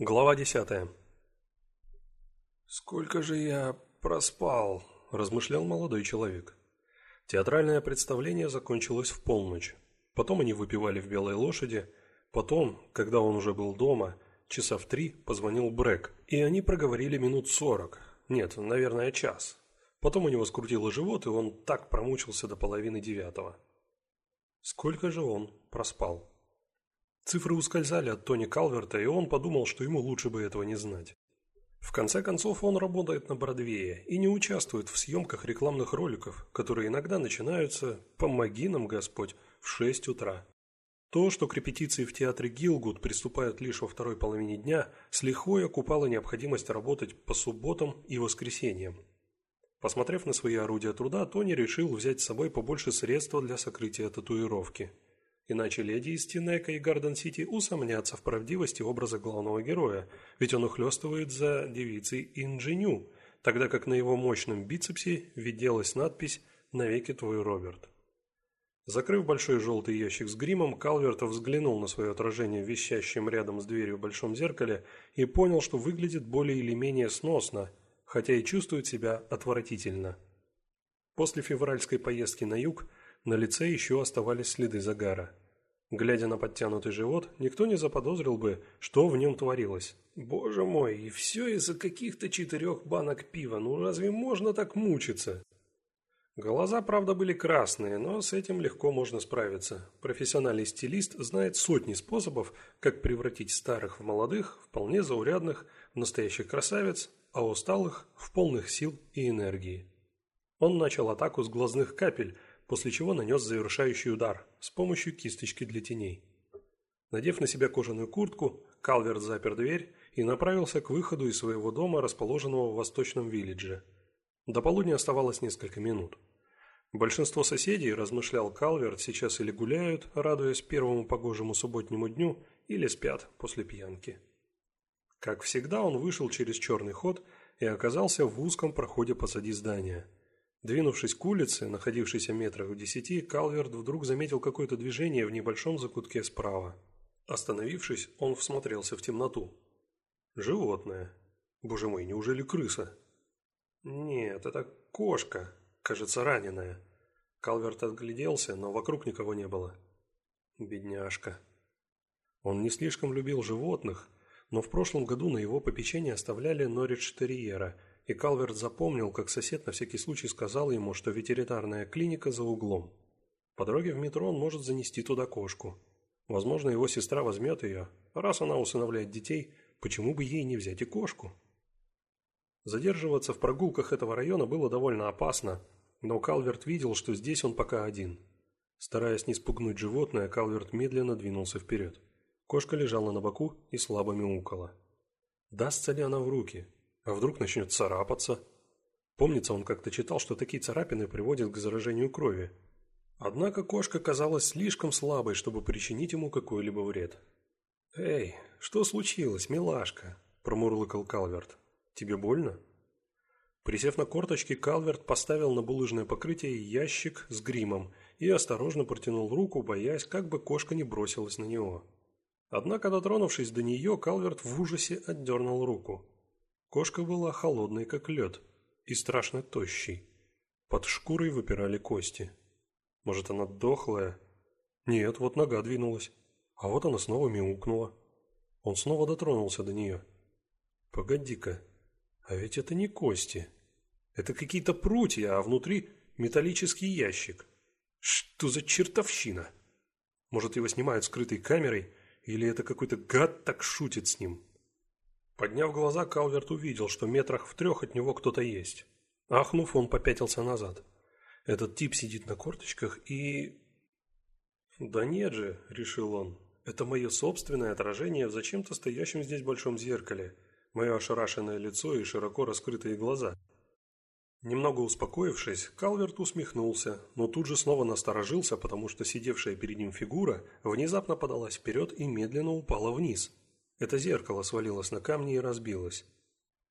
Глава десятая. «Сколько же я проспал?» – размышлял молодой человек. Театральное представление закончилось в полночь. Потом они выпивали в «Белой лошади». Потом, когда он уже был дома, часа в три позвонил Брэк, и они проговорили минут сорок. Нет, наверное, час. Потом у него скрутило живот, и он так промучился до половины девятого. Сколько же он проспал? Цифры ускользали от Тони Калверта, и он подумал, что ему лучше бы этого не знать. В конце концов, он работает на Бродвее и не участвует в съемках рекламных роликов, которые иногда начинаются «Помоги нам, Господь» в 6 утра. То, что к репетиции в театре Гилгуд приступают лишь во второй половине дня, с лихвой окупало необходимость работать по субботам и воскресеньям. Посмотрев на свои орудия труда, Тони решил взять с собой побольше средства для сокрытия татуировки – Иначе леди из Тинека и Гарден-Сити усомнятся в правдивости образа главного героя, ведь он ухлёстывает за девицей Инженю, тогда как на его мощном бицепсе виделась надпись «Навеки твой Роберт». Закрыв большой желтый ящик с гримом, Калверт взглянул на свое отражение в висящем рядом с дверью в большом зеркале и понял, что выглядит более или менее сносно, хотя и чувствует себя отвратительно. После февральской поездки на юг – на лице еще оставались следы загара. Глядя на подтянутый живот, никто не заподозрил бы, что в нем творилось. Боже мой, и все из-за каких-то четырех банок пива, ну разве можно так мучиться? Глаза, правда, были красные, но с этим легко можно справиться. Профессиональный стилист знает сотни способов, как превратить старых в молодых, вполне заурядных, в настоящих красавиц, а усталых в полных сил и энергии. Он начал атаку с глазных капель, после чего нанес завершающий удар с помощью кисточки для теней. Надев на себя кожаную куртку, Калверт запер дверь и направился к выходу из своего дома, расположенного в Восточном Виллидже. До полудня оставалось несколько минут. Большинство соседей, размышлял Калверт, сейчас или гуляют, радуясь первому погожему субботнему дню, или спят после пьянки. Как всегда, он вышел через черный ход и оказался в узком проходе позади здания – Двинувшись к улице, находившейся метрах в десяти, Калверт вдруг заметил какое-то движение в небольшом закутке справа. Остановившись, он всмотрелся в темноту. Животное. Боже мой, неужели крыса? Нет, это кошка, кажется, раненая. Калверт отгляделся, но вокруг никого не было. Бедняжка. Он не слишком любил животных, но в прошлом году на его попечение оставляли Норридж-терьера – и Калверт запомнил, как сосед на всякий случай сказал ему, что ветеринарная клиника за углом. По дороге в метро он может занести туда кошку. Возможно, его сестра возьмет ее. Раз она усыновляет детей, почему бы ей не взять и кошку? Задерживаться в прогулках этого района было довольно опасно, но Калверт видел, что здесь он пока один. Стараясь не спугнуть животное, Калверт медленно двинулся вперед. Кошка лежала на боку и слабо мяукала. Дастся ли она в руки? А вдруг начнет царапаться? Помнится, он как-то читал, что такие царапины приводят к заражению крови. Однако кошка казалась слишком слабой, чтобы причинить ему какой-либо вред. «Эй, что случилось, милашка?» – промурлыкал Калверт. «Тебе больно?» Присев на корточки, Калверт поставил на булыжное покрытие ящик с гримом и осторожно протянул руку, боясь, как бы кошка не бросилась на него. Однако, дотронувшись до нее, Калверт в ужасе отдернул руку. Кошка была холодной, как лед, и страшно тощей. Под шкурой выпирали кости. Может, она дохлая? Нет, вот нога двинулась. А вот она снова мяукнула. Он снова дотронулся до нее. Погоди-ка, а ведь это не кости. Это какие-то прутья, а внутри металлический ящик. Что за чертовщина? Может, его снимают скрытой камерой, или это какой-то гад так шутит с ним? Подняв глаза, Калверт увидел, что метрах в трех от него кто-то есть. Ахнув, он попятился назад. Этот тип сидит на корточках и... «Да нет же», — решил он, — «это мое собственное отражение в зачем-то стоящем здесь большом зеркале, мое ошарашенное лицо и широко раскрытые глаза». Немного успокоившись, Калверт усмехнулся, но тут же снова насторожился, потому что сидевшая перед ним фигура внезапно подалась вперед и медленно упала вниз. Это зеркало свалилось на камни и разбилось.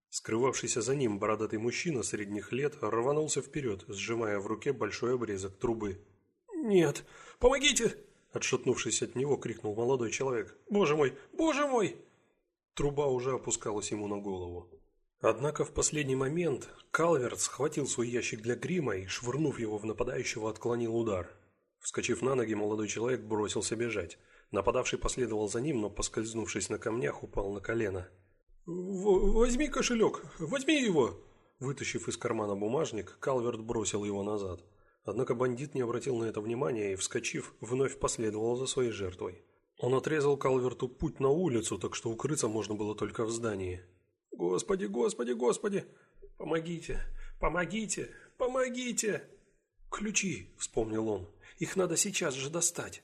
Скрывавшийся за ним бородатый мужчина средних лет рванулся вперед, сжимая в руке большой обрезок трубы. «Нет! Помогите!» Отшатнувшись от него, крикнул молодой человек. «Боже мой! Боже мой!» Труба уже опускалась ему на голову. Однако в последний момент Калверт схватил свой ящик для грима и, швырнув его в нападающего, отклонил удар. Вскочив на ноги, молодой человек бросился бежать. Нападавший последовал за ним, но, поскользнувшись на камнях, упал на колено. «Возьми кошелек! Возьми его!» Вытащив из кармана бумажник, Калверт бросил его назад. Однако бандит не обратил на это внимания и, вскочив, вновь последовал за своей жертвой. Он отрезал Калверту путь на улицу, так что укрыться можно было только в здании. «Господи, господи, господи! Помогите! Помогите! Помогите!» «Ключи!» – вспомнил он. «Их надо сейчас же достать!»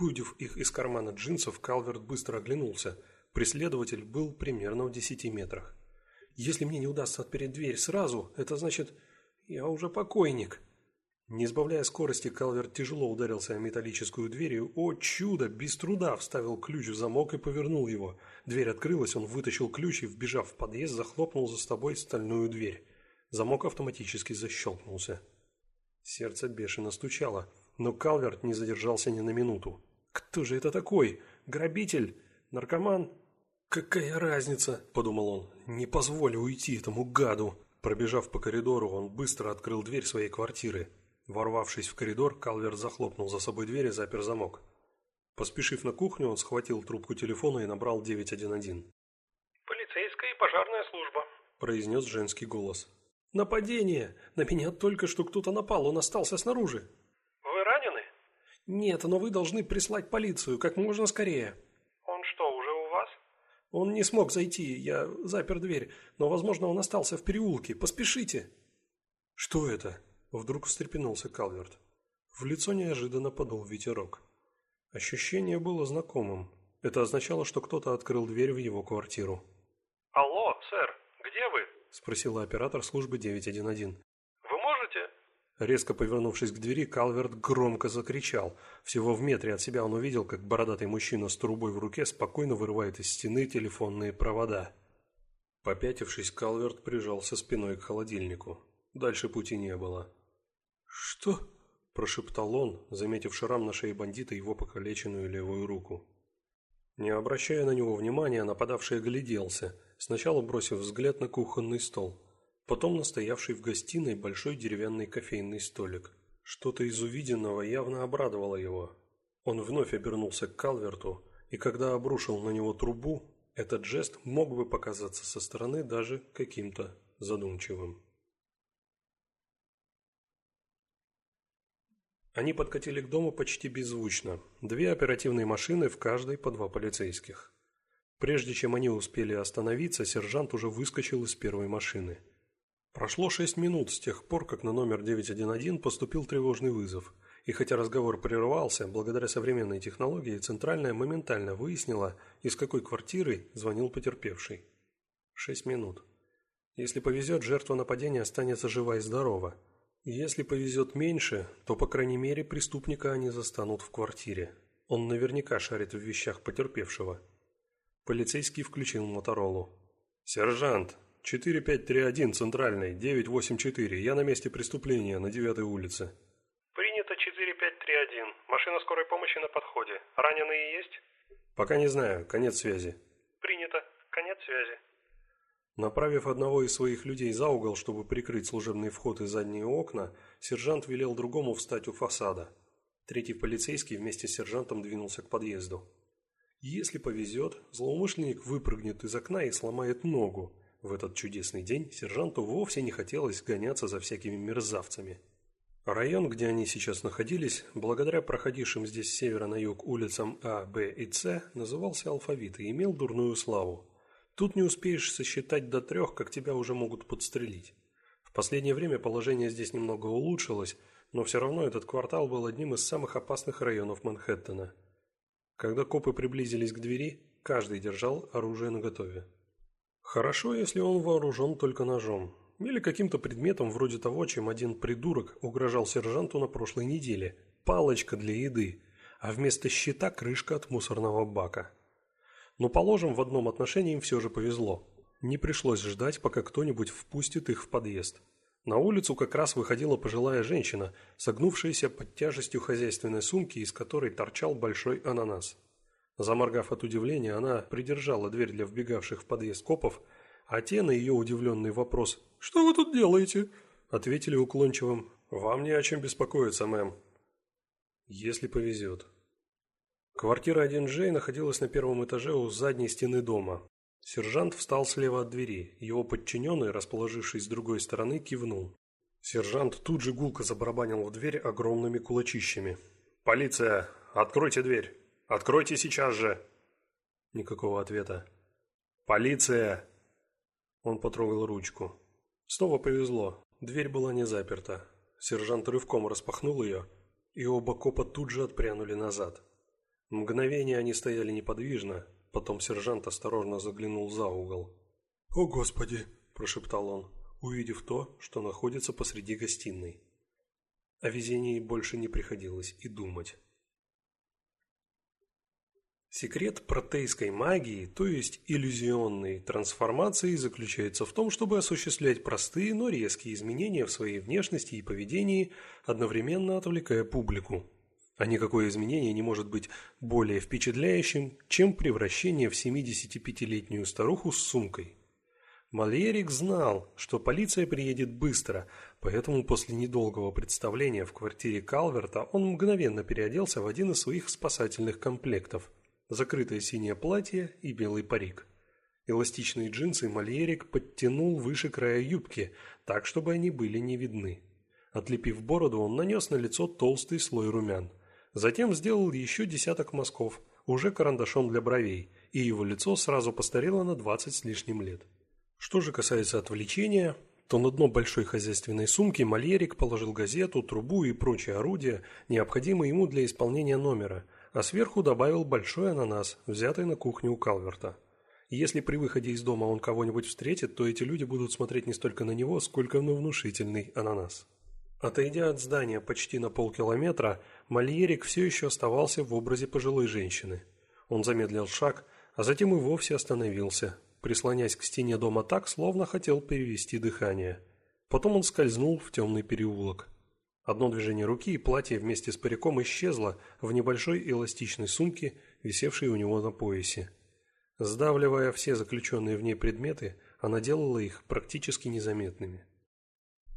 Выудив их из кармана джинсов, Калверт быстро оглянулся. Преследователь был примерно в десяти метрах. «Если мне не удастся отпереть дверь сразу, это значит, я уже покойник!» Не избавляя скорости, Калверт тяжело ударился о металлическую дверь и, о чудо, без труда вставил ключ в замок и повернул его. Дверь открылась, он вытащил ключ и, вбежав в подъезд, захлопнул за собой стальную дверь. Замок автоматически защелкнулся. Сердце бешено стучало, но Калверт не задержался ни на минуту. «Кто же это такой? Грабитель? Наркоман?» «Какая разница?» – подумал он. «Не позволю уйти этому гаду!» Пробежав по коридору, он быстро открыл дверь своей квартиры. Ворвавшись в коридор, Калверт захлопнул за собой дверь и запер замок. Поспешив на кухню, он схватил трубку телефона и набрал 911. «Полицейская и пожарная служба», – произнес женский голос. «Нападение! На меня только что кто-то напал, он остался снаружи». «Нет, но вы должны прислать полицию как можно скорее». «Он что, уже у вас?» «Он не смог зайти, я запер дверь, но, возможно, он остался в переулке. Поспешите». «Что это?» Вдруг встрепенулся Калверт. В лицо неожиданно подул ветерок. Ощущение было знакомым. Это означало, что кто-то открыл дверь в его квартиру. «Алло, сэр, где вы?» – спросила оператор службы 911. Резко повернувшись к двери, Калверт громко закричал. Всего в метре от себя он увидел, как бородатый мужчина с трубой в руке спокойно вырывает из стены телефонные провода. Попятившись, Калверт прижался спиной к холодильнику. Дальше пути не было. «Что?» – прошептал он, заметив шрам на шее бандита его покалеченную левую руку. Не обращая на него внимания, нападавший огляделся, сначала бросив взгляд на кухонный стол, потом на стоявший в гостиной большой деревянный кофейный столик. Что-то из увиденного явно обрадовало его. Он вновь обернулся к Калверту, и когда обрушил на него трубу, этот жест мог бы показаться со стороны даже каким-то задумчивым. Они подкатили к дому почти беззвучно. Две оперативные машины, в каждой по два полицейских. Прежде чем они успели остановиться, сержант уже выскочил из первой машины. Прошло шесть минут с тех пор, как на номер 911 поступил тревожный вызов. И хотя разговор прервался, благодаря современной технологии Центральная моментально выяснила, из какой квартиры звонил потерпевший. Шесть минут. Если повезет, жертва нападения останется жива и здорова – если повезет меньше, то, по крайней мере, преступника они застанут в квартире. Он наверняка шарит в вещах потерпевшего. Полицейский включил Моторолу. «Сержант, 4531, Центральный, 984. Я на месте преступления, на 9 улице». «Принято 4531. Машина скорой помощи на подходе. Раненые есть?» «Пока не знаю. Конец связи». «Принято. Конец связи». Направив одного из своих людей за угол, чтобы прикрыть служебный вход и задние окна, сержант велел другому встать у фасада. Третий полицейский вместе с сержантом двинулся к подъезду. Если повезет, злоумышленник выпрыгнет из окна и сломает ногу. В этот чудесный день сержанту вовсе не хотелось гоняться за всякими мерзавцами. Район, где они сейчас находились, благодаря проходившим здесь с севера на юг улицам А, Б и С, назывался алфавит и имел дурную славу. Тут не успеешь сосчитать до трех, как тебя уже могут подстрелить. В последнее время положение здесь немного улучшилось, но все равно этот квартал был одним из самых опасных районов Манхэттена. Когда копы приблизились к двери, каждый держал оружие наготове. Хорошо, если он вооружен только ножом. Или каким-то предметом вроде того, чем один придурок угрожал сержанту на прошлой неделе. Палочка для еды, а вместо щита крышка от мусорного бака. Но, положим, в одном отношении им все же повезло. Не пришлось ждать, пока кто-нибудь впустит их в подъезд. На улицу как раз выходила пожилая женщина, согнувшаяся под тяжестью хозяйственной сумки, из которой торчал большой ананас. Заморгав от удивления, она придержала дверь для вбегавших в подъезд копов, а те на ее удивленный вопрос «Что вы тут делаете?» ответили уклончивым «Вам не о чем беспокоиться, мэм». Если повезет. Квартира 1G находилась на первом этаже у задней стены дома. Сержант встал слева от двери. Его подчиненный, расположившись с другой стороны, кивнул. Сержант тут же гулко забарабанил в дверь огромными кулачищами. «Полиция! Откройте дверь! Откройте сейчас же!» Никакого ответа. «Полиция!» Он потрогал ручку. Снова повезло. Дверь была не заперта. Сержант рывком распахнул ее, и оба копа тут же отпрянули назад. Мгновение они стояли неподвижно, потом сержант осторожно заглянул за угол. «О, Господи!» – прошептал он, увидев то, что находится посреди гостиной. О везении больше не приходилось и думать. Секрет протейской магии, то есть иллюзионной трансформации, заключается в том, чтобы осуществлять простые, но резкие изменения в своей внешности и поведении, одновременно отвлекая публику. А никакое изменение не может быть более впечатляющим, чем превращение в 75-летнюю старуху с сумкой. Мальерик знал, что полиция приедет быстро, поэтому после недолгого представления в квартире Калверта он мгновенно переоделся в один из своих спасательных комплектов – закрытое синее платье и белый парик. Эластичные джинсы Мальерик подтянул выше края юбки, так, чтобы они были не видны. Отлепив бороду, он нанес на лицо толстый слой румян. Затем сделал еще десяток мазков, уже карандашом для бровей, и его лицо сразу постарело на 20 с лишним лет. Что же касается отвлечения, то на дно большой хозяйственной сумки Мальерик положил газету, трубу и прочие орудия, необходимые ему для исполнения номера – а сверху добавил большой ананас, взятый на кухне у Калверта. Если при выходе из дома он кого-нибудь встретит, то эти люди будут смотреть не столько на него, сколько на внушительный ананас. Отойдя от здания почти на полкилометра, Мальерик все еще оставался в образе пожилой женщины. Он замедлил шаг, а затем и вовсе остановился, прислонясь к стене дома так, словно хотел перевести дыхание. Потом он скользнул в темный переулок. Одно движение руки, и платье вместе с париком исчезло в небольшой эластичной сумке, висевшей у него на поясе. Сдавливая все заключенные в ней предметы, она делала их практически незаметными.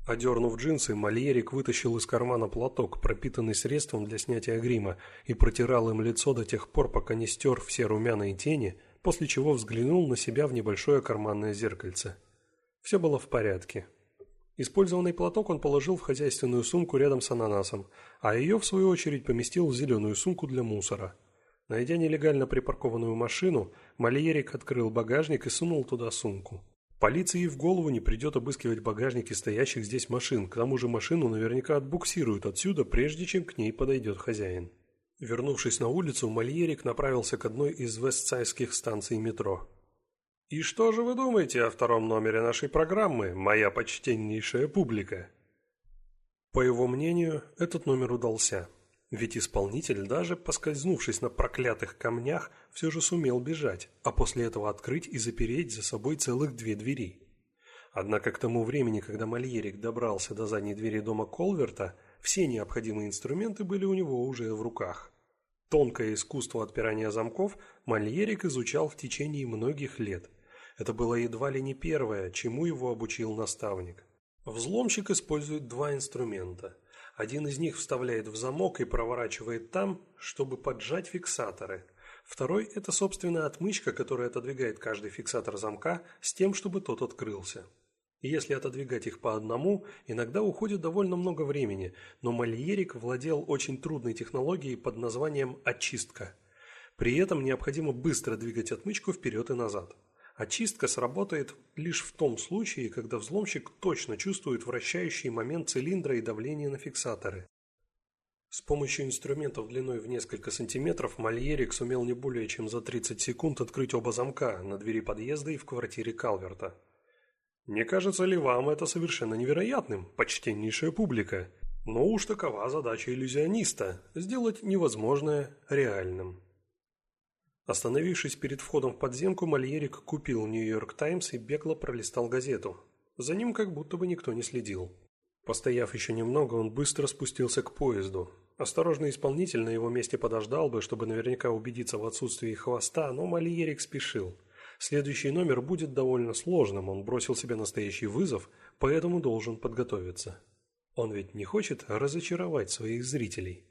Одернув джинсы, Мальерик вытащил из кармана платок, пропитанный средством для снятия грима, и протирал им лицо до тех пор, пока не стер все румяные тени, после чего взглянул на себя в небольшое карманное зеркальце. Все было в порядке. Использованный платок он положил в хозяйственную сумку рядом с ананасом, а ее, в свою очередь, поместил в зеленую сумку для мусора. Найдя нелегально припаркованную машину, Мальерик открыл багажник и сунул туда сумку. Полиции в голову не придет обыскивать багажники стоящих здесь машин, к тому же машину наверняка отбуксируют отсюда, прежде чем к ней подойдет хозяин. Вернувшись на улицу, Мальерик направился к одной из вестсайских станций метро. И что же вы думаете о втором номере нашей программы, моя почтеннейшая публика? По его мнению, этот номер удался. Ведь исполнитель, даже поскользнувшись на проклятых камнях, все же сумел бежать, а после этого открыть и запереть за собой целых две двери. Однако к тому времени, когда Мальерик добрался до задней двери дома Колверта, все необходимые инструменты были у него уже в руках. Тонкое искусство отпирания замков Мальерик изучал в течение многих лет – это было едва ли не первое, чему его обучил наставник. Взломщик использует два инструмента. Один из них вставляет в замок и проворачивает там, чтобы поджать фиксаторы. Второй – это собственная отмычка, которая отодвигает каждый фиксатор замка с тем, чтобы тот открылся. И если отодвигать их по одному, иногда уходит довольно много времени, но Мальерик владел очень трудной технологией под названием «очистка». При этом необходимо быстро двигать отмычку вперед и назад. Очистка сработает лишь в том случае, когда взломщик точно чувствует вращающий момент цилиндра и давление на фиксаторы. С помощью инструментов длиной в несколько сантиметров Мальерик сумел не более чем за 30 секунд открыть оба замка на двери подъезда и в квартире Калверта. Не кажется ли вам это совершенно невероятным, почтеннейшая публика? Но уж такова задача иллюзиониста – сделать невозможное реальным. Остановившись перед входом в подземку, Мальерик купил «Нью-Йорк Таймс» и бегло пролистал газету. За ним как будто бы никто не следил. Постояв еще немного, он быстро спустился к поезду. Осторожный исполнитель на его месте подождал бы, чтобы наверняка убедиться в отсутствии хвоста, но Мальерик спешил. Следующий номер будет довольно сложным, он бросил себе настоящий вызов, поэтому должен подготовиться. Он ведь не хочет разочаровать своих зрителей.